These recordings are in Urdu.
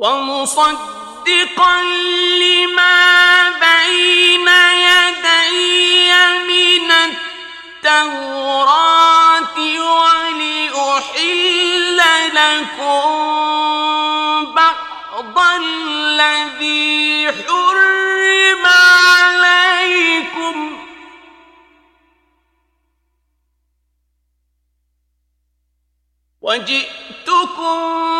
ومصدقا لما بين يدي من التوراة ولأحل لكم بعض الذي حرم عليكم. وجئتكم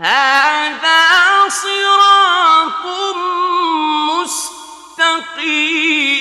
هذا صراط مستقيم.